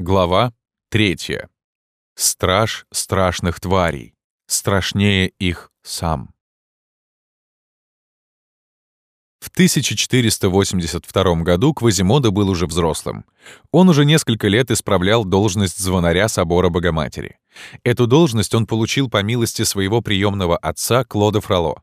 Глава 3. Страж страшных тварей. Страшнее их сам. В 1482 году Квазимода был уже взрослым. Он уже несколько лет исправлял должность звонаря собора Богоматери. Эту должность он получил по милости своего приемного отца Клода Фроло.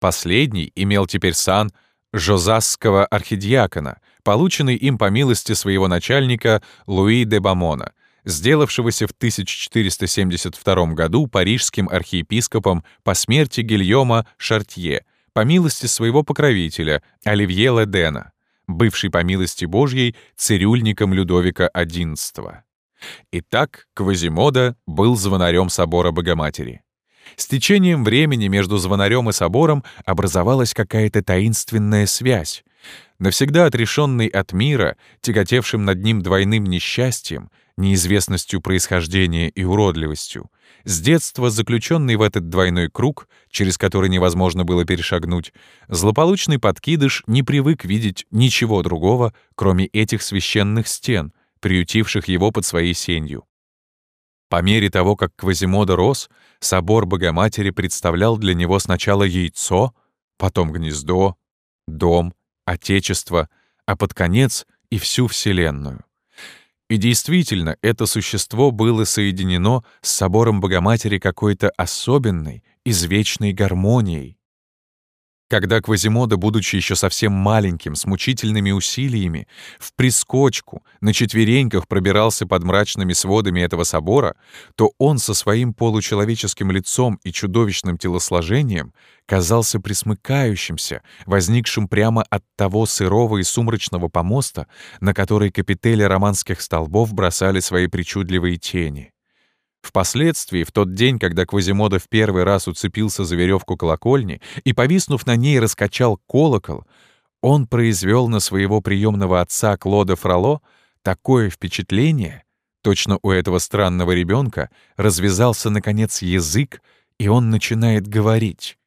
Последний имел теперь сан Жозасского архидиакона, полученный им по милости своего начальника Луи де Бамона, сделавшегося в 1472 году парижским архиепископом по смерти Гильома Шартье, по милости своего покровителя Оливье Ледена, бывший по милости Божьей цирюльником Людовика XI. Итак, Квазимода был звонарем собора Богоматери. С течением времени между звонарем и собором образовалась какая-то таинственная связь. Навсегда отрешенный от мира, тяготевшим над ним двойным несчастьем, неизвестностью происхождения и уродливостью, с детства заключенный в этот двойной круг, через который невозможно было перешагнуть, злополучный подкидыш не привык видеть ничего другого, кроме этих священных стен, приютивших его под своей сенью. По мере того, как Квазимода рос, собор Богоматери представлял для него сначала яйцо, потом гнездо, дом, отечество, а под конец и всю Вселенную. И действительно, это существо было соединено с собором Богоматери какой-то особенной, извечной гармонией, когда Квазимода, будучи еще совсем маленьким, с мучительными усилиями, в прискочку, на четвереньках пробирался под мрачными сводами этого собора, то он со своим получеловеческим лицом и чудовищным телосложением казался присмыкающимся, возникшим прямо от того сырого и сумрачного помоста, на который капители романских столбов бросали свои причудливые тени. Впоследствии, в тот день, когда Квазимода в первый раз уцепился за веревку колокольни и, повиснув на ней, раскачал колокол, он произвел на своего приемного отца Клода Фроло такое впечатление, точно у этого странного ребенка развязался, наконец, язык, и он начинает говорить.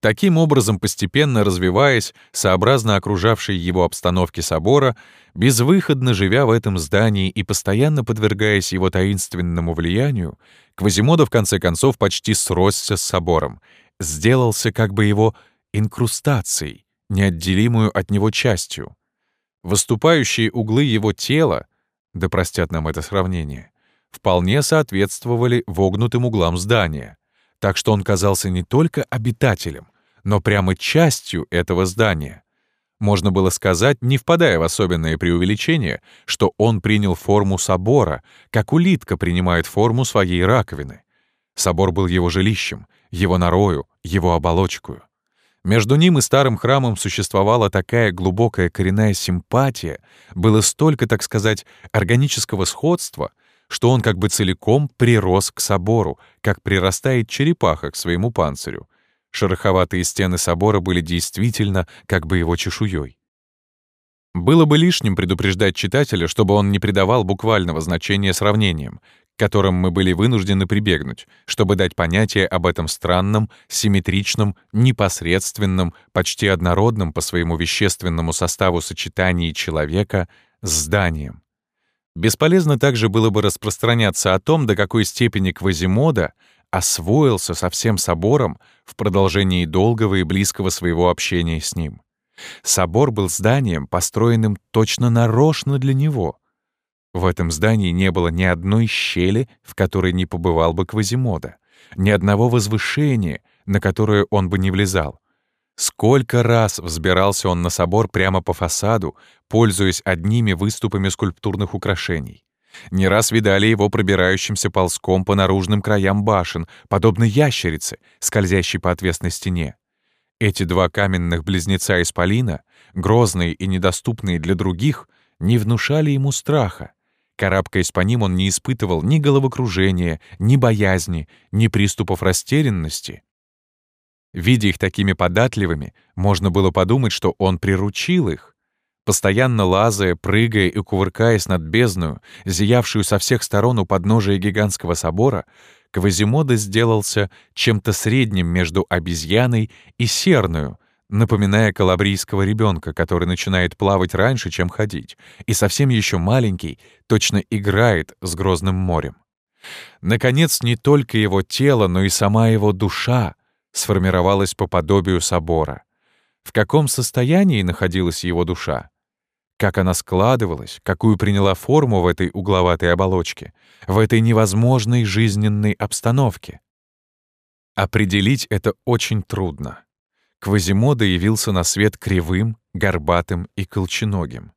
Таким образом, постепенно развиваясь, сообразно окружавшей его обстановке собора, безвыходно живя в этом здании и постоянно подвергаясь его таинственному влиянию, Квазимода в конце концов почти сросся с собором, сделался как бы его инкрустацией, неотделимую от него частью. Выступающие углы его тела, да простят нам это сравнение, вполне соответствовали вогнутым углам здания, так что он казался не только обитателем, но прямо частью этого здания. Можно было сказать, не впадая в особенное преувеличение, что он принял форму собора, как улитка принимает форму своей раковины. Собор был его жилищем, его норою, его оболочкою. Между ним и старым храмом существовала такая глубокая коренная симпатия, было столько, так сказать, органического сходства, что он как бы целиком прирос к собору, как прирастает черепаха к своему панцирю, Шероховатые стены собора были действительно как бы его чешуей. Было бы лишним предупреждать читателя, чтобы он не придавал буквального значения сравнениям, к которым мы были вынуждены прибегнуть, чтобы дать понятие об этом странном, симметричном, непосредственном, почти однородном по своему вещественному составу сочетании человека с зданием. Бесполезно также было бы распространяться о том, до какой степени Квазимода освоился со всем собором в продолжении долгого и близкого своего общения с ним. Собор был зданием, построенным точно нарочно для него. В этом здании не было ни одной щели, в которой не побывал бы Квазимода, ни одного возвышения, на которое он бы не влезал. Сколько раз взбирался он на собор прямо по фасаду, пользуясь одними выступами скульптурных украшений. Не раз видали его пробирающимся ползком по наружным краям башен, подобно ящерице, скользящей по отвесной стене. Эти два каменных близнеца исполина, грозные и недоступные для других, не внушали ему страха. Карабкаясь по ним, он не испытывал ни головокружения, ни боязни, ни приступов растерянности. Видя их такими податливыми, можно было подумать, что он приручил их. Постоянно лазая, прыгая и кувыркаясь над бездную, зиявшую со всех сторон у подножия гигантского собора, Квазимода сделался чем-то средним между обезьяной и серную, напоминая калабрийского ребенка, который начинает плавать раньше, чем ходить, и совсем еще маленький, точно играет с грозным морем. Наконец, не только его тело, но и сама его душа сформировалась по подобию собора. В каком состоянии находилась его душа? Как она складывалась, какую приняла форму в этой угловатой оболочке, в этой невозможной жизненной обстановке? Определить это очень трудно. Квазимода явился на свет кривым, горбатым и колченогим.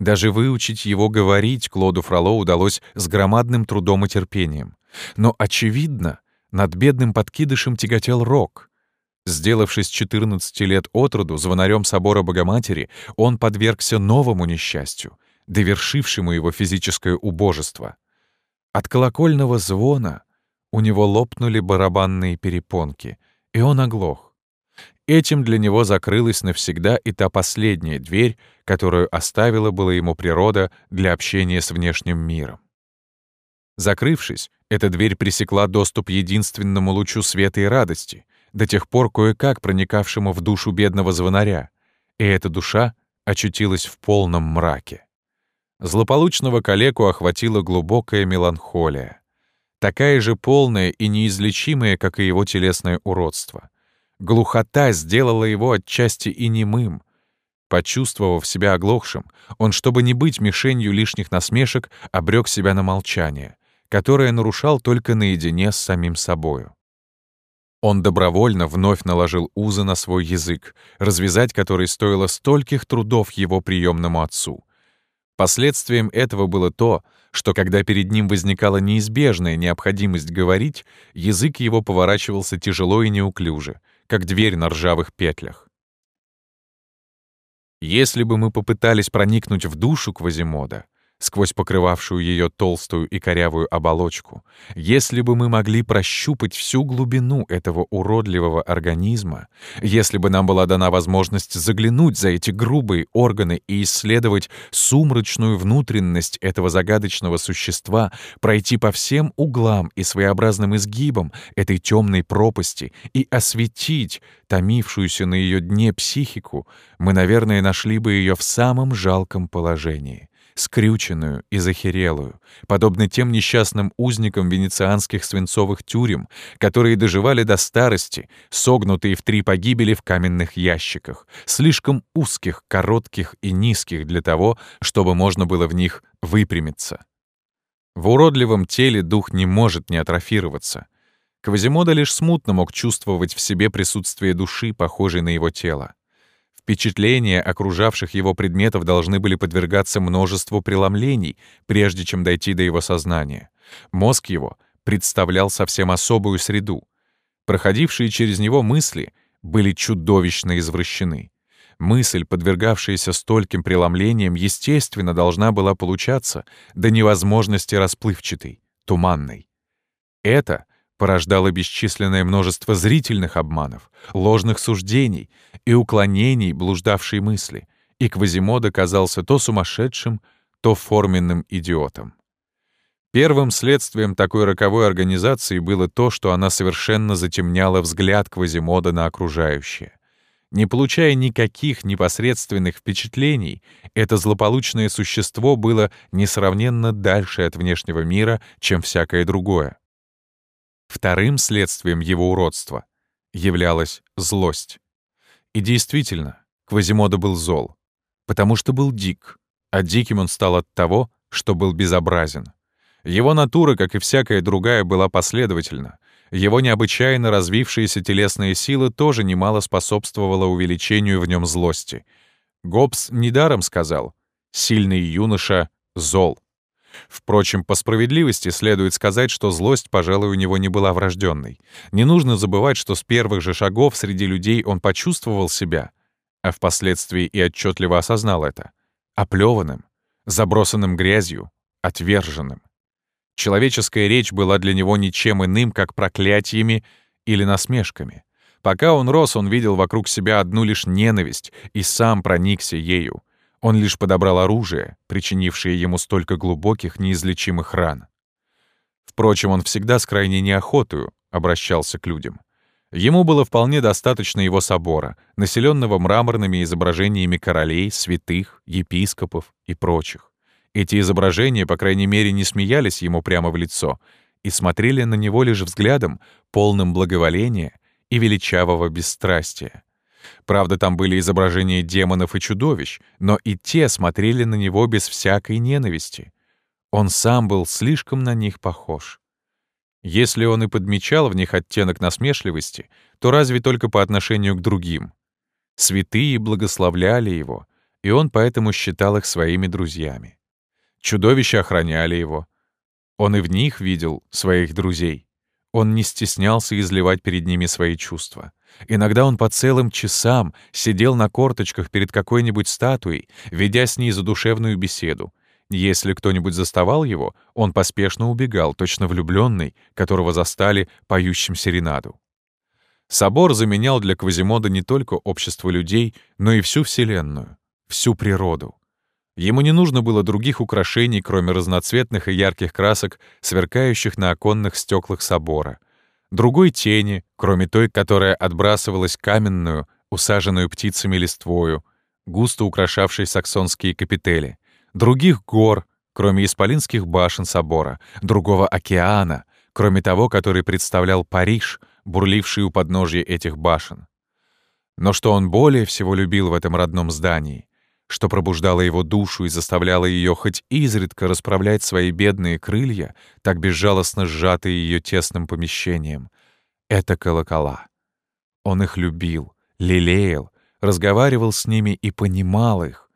Даже выучить его говорить Клоду Фроло удалось с громадным трудом и терпением. Но, очевидно, над бедным подкидышем тяготел рок. Сделавшись 14 лет от роду звонарем собора Богоматери, он подвергся новому несчастью, довершившему его физическое убожество. От колокольного звона у него лопнули барабанные перепонки, и он оглох. Этим для него закрылась навсегда и та последняя дверь, которую оставила была ему природа для общения с внешним миром. Закрывшись, эта дверь пресекла доступ единственному лучу света и радости, до тех пор кое-как проникавшему в душу бедного звонаря, и эта душа очутилась в полном мраке. Злополучного калеку охватила глубокая меланхолия, такая же полная и неизлечимая, как и его телесное уродство. Глухота сделала его отчасти и немым, Почувствовав себя оглохшим, он, чтобы не быть мишенью лишних насмешек, обрек себя на молчание, которое нарушал только наедине с самим собою. Он добровольно вновь наложил узы на свой язык, развязать который стоило стольких трудов его приемному отцу. Последствием этого было то, что когда перед ним возникала неизбежная необходимость говорить, язык его поворачивался тяжело и неуклюже, как дверь на ржавых петлях. Если бы мы попытались проникнуть в душу Квазимода, сквозь покрывавшую ее толстую и корявую оболочку, если бы мы могли прощупать всю глубину этого уродливого организма, если бы нам была дана возможность заглянуть за эти грубые органы и исследовать сумрачную внутренность этого загадочного существа, пройти по всем углам и своеобразным изгибам этой темной пропасти и осветить томившуюся на ее дне психику, мы, наверное, нашли бы ее в самом жалком положении скрюченную и захерелую, подобно тем несчастным узникам венецианских свинцовых тюрем, которые доживали до старости, согнутые в три погибели в каменных ящиках, слишком узких, коротких и низких для того, чтобы можно было в них выпрямиться. В уродливом теле дух не может не атрофироваться. Квазимода лишь смутно мог чувствовать в себе присутствие души, похожей на его тело. Впечатления окружавших его предметов должны были подвергаться множеству преломлений, прежде чем дойти до его сознания. Мозг его представлял совсем особую среду. Проходившие через него мысли были чудовищно извращены. Мысль, подвергавшаяся стольким преломлениям, естественно, должна была получаться до невозможности расплывчатой, туманной. Это порождало бесчисленное множество зрительных обманов, ложных суждений и уклонений блуждавшей мысли, и Квазимода казался то сумасшедшим, то форменным идиотом. Первым следствием такой роковой организации было то, что она совершенно затемняла взгляд Квазимода на окружающее. Не получая никаких непосредственных впечатлений, это злополучное существо было несравненно дальше от внешнего мира, чем всякое другое. Вторым следствием его уродства являлась злость. И действительно, Квазимода был зол, потому что был дик, а диким он стал от того, что был безобразен. Его натура, как и всякая другая, была последовательна. Его необычайно развившаяся телесная сила тоже немало способствовала увеличению в нем злости. Гоббс недаром сказал «сильный юноша зол». Впрочем, по справедливости следует сказать, что злость, пожалуй, у него не была врожденной. Не нужно забывать, что с первых же шагов среди людей он почувствовал себя, а впоследствии и отчетливо осознал это, оплеванным, забросанным грязью, отверженным. Человеческая речь была для него ничем иным, как проклятиями или насмешками. Пока он рос, он видел вокруг себя одну лишь ненависть и сам проникся ею. Он лишь подобрал оружие, причинившее ему столько глубоких, неизлечимых ран. Впрочем, он всегда с крайней неохотою обращался к людям. Ему было вполне достаточно его собора, населенного мраморными изображениями королей, святых, епископов и прочих. Эти изображения, по крайней мере, не смеялись ему прямо в лицо и смотрели на него лишь взглядом, полным благоволения и величавого бесстрастия. Правда, там были изображения демонов и чудовищ, но и те смотрели на него без всякой ненависти. Он сам был слишком на них похож. Если он и подмечал в них оттенок насмешливости, то разве только по отношению к другим. Святые благословляли его, и он поэтому считал их своими друзьями. Чудовища охраняли его. Он и в них видел своих друзей. Он не стеснялся изливать перед ними свои чувства. Иногда он по целым часам сидел на корточках перед какой-нибудь статуей, ведя с ней задушевную беседу, если кто-нибудь заставал его, он поспешно убегал, точно влюбленный, которого застали поющим серенаду. Собор заменял для Квазимода не только общество людей, но и всю Вселенную, всю природу. Ему не нужно было других украшений, кроме разноцветных и ярких красок, сверкающих на оконных стеклах собора. Другой тени, кроме той, которая отбрасывалась каменную, усаженную птицами листвою, густо украшавшей саксонские капители — других гор, кроме исполинских башен собора, другого океана, кроме того, который представлял Париж, бурливший у подножья этих башен. Но что он более всего любил в этом родном здании, что пробуждало его душу и заставляло ее хоть изредка расправлять свои бедные крылья, так безжалостно сжатые ее тесным помещением, это колокола. Он их любил, лелеял, разговаривал с ними и понимал их,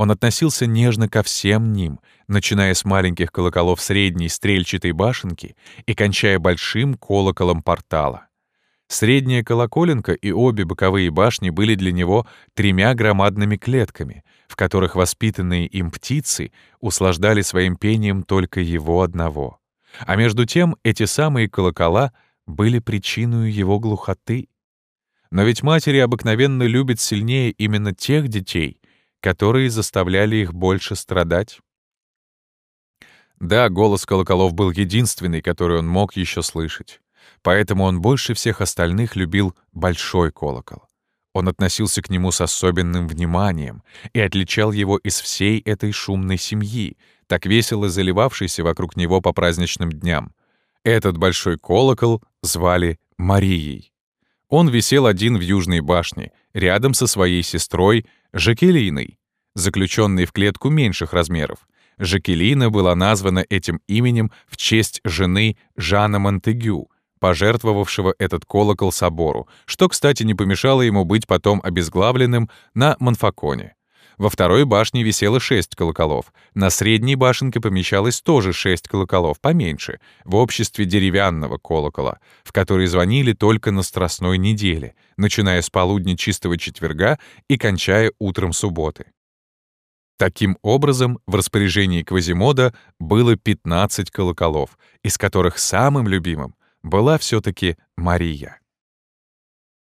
он относился нежно ко всем ним, начиная с маленьких колоколов средней стрельчатой башенки и кончая большим колоколом портала. Средняя колоколенка и обе боковые башни были для него тремя громадными клетками, в которых воспитанные им птицы услаждали своим пением только его одного. А между тем эти самые колокола были причиной его глухоты. Но ведь матери обыкновенно любят сильнее именно тех детей, которые заставляли их больше страдать? Да, голос колоколов был единственный, который он мог еще слышать. Поэтому он больше всех остальных любил большой колокол. Он относился к нему с особенным вниманием и отличал его из всей этой шумной семьи, так весело заливавшейся вокруг него по праздничным дням. Этот большой колокол звали Марией. Он висел один в Южной башне, рядом со своей сестрой Жакелиной, заключенной в клетку меньших размеров. Жакелина была названа этим именем в честь жены Жана Монтегю, пожертвовавшего этот колокол собору, что, кстати, не помешало ему быть потом обезглавленным на Монфаконе. Во второй башне висело шесть колоколов. На средней башенке помещалось тоже шесть колоколов, поменьше, в обществе деревянного колокола, в который звонили только на Страстной неделе, начиная с полудня чистого четверга и кончая утром субботы. Таким образом, в распоряжении Квазимода было 15 колоколов, из которых самым любимым была все-таки Мария.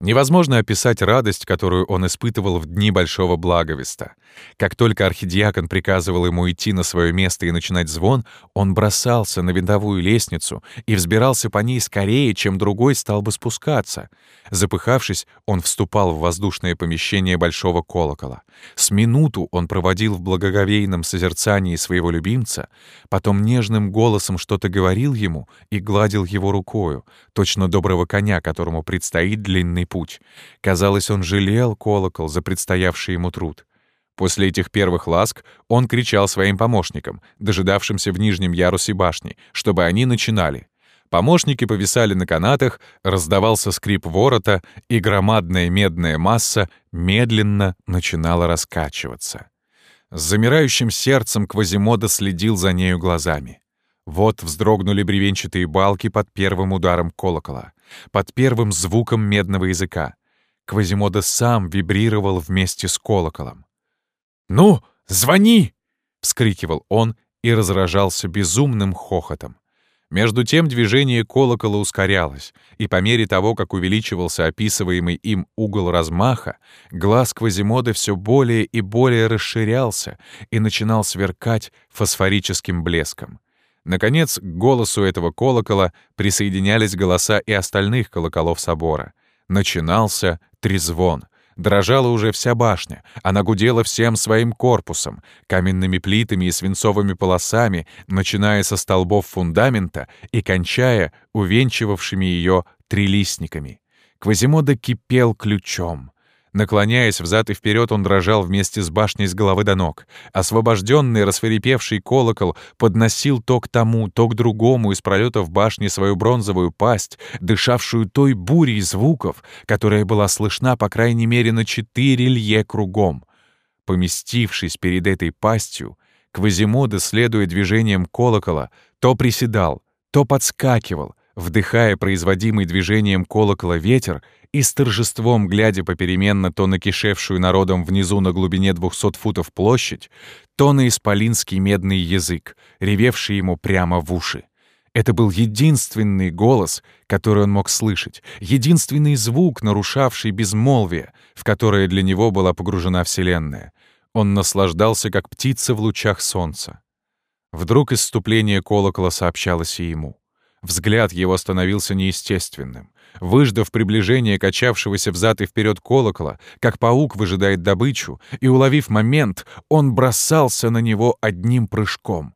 Невозможно описать радость, которую он испытывал в дни Большого Благовеста. Как только архидиакон приказывал ему идти на свое место и начинать звон, он бросался на винтовую лестницу и взбирался по ней скорее, чем другой стал бы спускаться. Запыхавшись, он вступал в воздушное помещение Большого Колокола. С минуту он проводил в благоговейном созерцании своего любимца, потом нежным голосом что-то говорил ему и гладил его рукою, точно доброго коня, которому предстоит длинный путь. Казалось, он жалел колокол за предстоявший ему труд. После этих первых ласк он кричал своим помощникам, дожидавшимся в нижнем ярусе башни, чтобы они начинали. Помощники повисали на канатах, раздавался скрип ворота, и громадная медная масса медленно начинала раскачиваться. С замирающим сердцем Квазимода следил за нею глазами. Вот вздрогнули бревенчатые балки под первым ударом колокола, под первым звуком медного языка. Квазимода сам вибрировал вместе с колоколом. «Ну, звони!» — вскрикивал он и разражался безумным хохотом. Между тем движение колокола ускорялось, и по мере того, как увеличивался описываемый им угол размаха, глаз Квазимода все более и более расширялся и начинал сверкать фосфорическим блеском. Наконец, к голосу этого колокола присоединялись голоса и остальных колоколов собора. Начинался трезвон. Дрожала уже вся башня. Она гудела всем своим корпусом, каменными плитами и свинцовыми полосами, начиная со столбов фундамента и кончая увенчивавшими ее трилистниками. Квазимода кипел ключом. Наклоняясь взад и вперед, он дрожал вместе с башней с головы до ног. Освобожденный, расферепевший колокол подносил то к тому, то к другому из пролетов башни свою бронзовую пасть, дышавшую той бурей звуков, которая была слышна по крайней мере на четыре лье кругом. Поместившись перед этой пастью, Квазимода, следуя движениям колокола, то приседал, то подскакивал, вдыхая производимый движением колокола ветер и с торжеством, глядя попеременно то на кишевшую народом внизу на глубине двухсот футов площадь, то на исполинский медный язык, ревевший ему прямо в уши. Это был единственный голос, который он мог слышать, единственный звук, нарушавший безмолвие, в которое для него была погружена Вселенная. Он наслаждался, как птица в лучах солнца. Вдруг исступление колокола сообщалось и ему. Взгляд его становился неестественным. Выждав приближение качавшегося взад и вперед колокола, как паук выжидает добычу, и уловив момент, он бросался на него одним прыжком.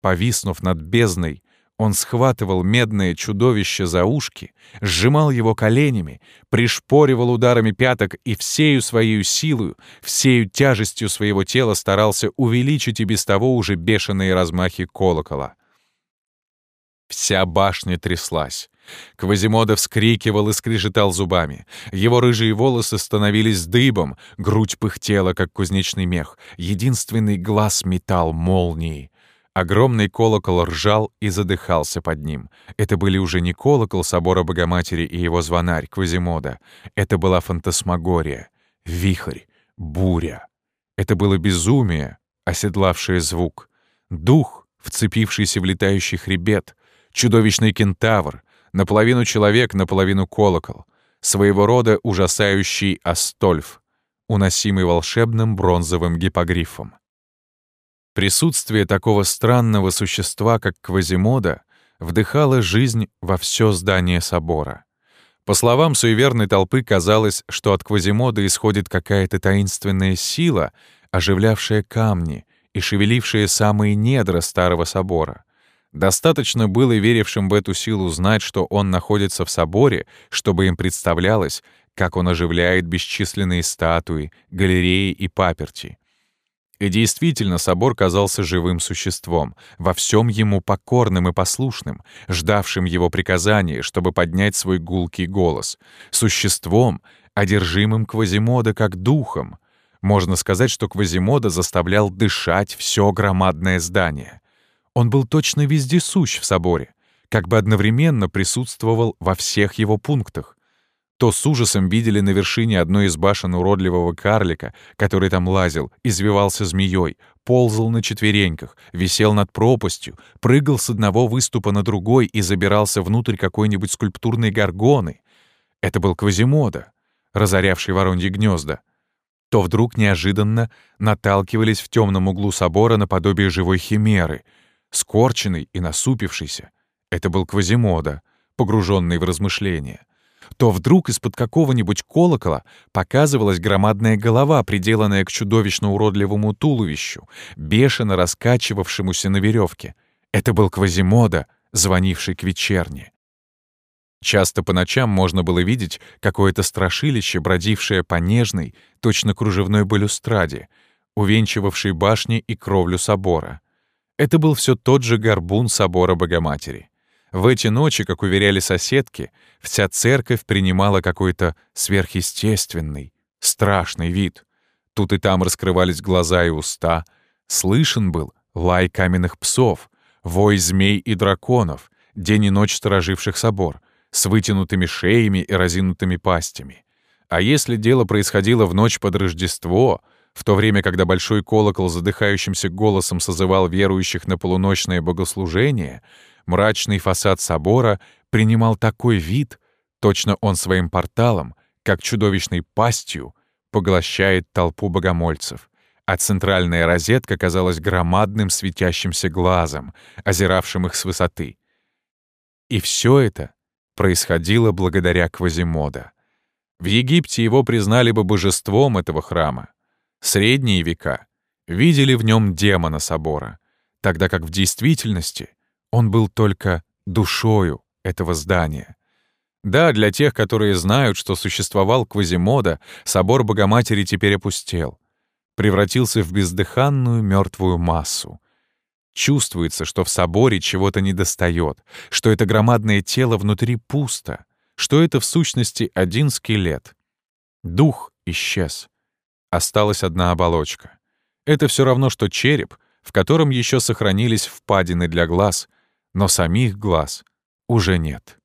Повиснув над бездной, он схватывал медное чудовище за ушки, сжимал его коленями, пришпоривал ударами пяток и всею своей силою, всею тяжестью своего тела старался увеличить и без того уже бешеные размахи колокола. Вся башня тряслась. Квазимода вскрикивал и скрежетал зубами. Его рыжие волосы становились дыбом, грудь пыхтела, как кузнечный мех. Единственный глаз метал молнии. Огромный колокол ржал и задыхался под ним. Это были уже не колокол собора Богоматери и его звонарь Квазимода. Это была фантасмагория, вихрь, буря. Это было безумие, оседлавшее звук. Дух, вцепившийся в летающий хребет — чудовищный кентавр, наполовину человек, наполовину колокол, своего рода ужасающий Астольф, уносимый волшебным бронзовым гипогрифом. Присутствие такого странного существа, как Квазимода, вдыхало жизнь во все здание собора. По словам суеверной толпы, казалось, что от Квазимода исходит какая-то таинственная сила, оживлявшая камни и шевелившая самые недра старого собора — Достаточно было верившим в эту силу знать, что он находится в соборе, чтобы им представлялось, как он оживляет бесчисленные статуи, галереи и паперти. И действительно, собор казался живым существом, во всем ему покорным и послушным, ждавшим его приказания, чтобы поднять свой гулкий голос, существом, одержимым Квазимода как духом. Можно сказать, что Квазимода заставлял дышать все громадное здание. Он был точно вездесущ в соборе, как бы одновременно присутствовал во всех его пунктах. То с ужасом видели на вершине одной из башен уродливого карлика, который там лазил, извивался змеей, ползал на четвереньках, висел над пропастью, прыгал с одного выступа на другой и забирался внутрь какой-нибудь скульптурной горгоны. Это был Квазимода, разорявший вороньи гнезда. То вдруг неожиданно наталкивались в темном углу собора наподобие живой химеры — скорченный и насупившийся. Это был Квазимода, погруженный в размышления. То вдруг из-под какого-нибудь колокола показывалась громадная голова, приделанная к чудовищно уродливому туловищу, бешено раскачивавшемуся на веревке. Это был Квазимода, звонивший к вечерне. Часто по ночам можно было видеть какое-то страшилище, бродившее по нежной, точно кружевной балюстраде, увенчивавшей башни и кровлю собора. Это был все тот же горбун собора Богоматери. В эти ночи, как уверяли соседки, вся церковь принимала какой-то сверхъестественный, страшный вид. Тут и там раскрывались глаза и уста. Слышен был лай каменных псов, вой змей и драконов, день и ночь стороживших собор, с вытянутыми шеями и разинутыми пастями. А если дело происходило в ночь под Рождество — в то время, когда большой колокол задыхающимся голосом созывал верующих на полуночное богослужение, мрачный фасад собора принимал такой вид, точно он своим порталом, как чудовищной пастью, поглощает толпу богомольцев, а центральная розетка казалась громадным светящимся глазом, озиравшим их с высоты. И все это происходило благодаря Квазимода. В Египте его признали бы божеством этого храма. Средние века видели в нем демона собора, тогда как в действительности он был только душою этого здания. Да, для тех, которые знают, что существовал Квазимода, собор Богоматери теперь опустел, превратился в бездыханную мертвую массу. Чувствуется, что в соборе чего-то недостает, что это громадное тело внутри пусто, что это в сущности один скелет. Дух исчез. Осталась одна оболочка. Это все равно, что череп, в котором еще сохранились впадины для глаз, но самих глаз уже нет.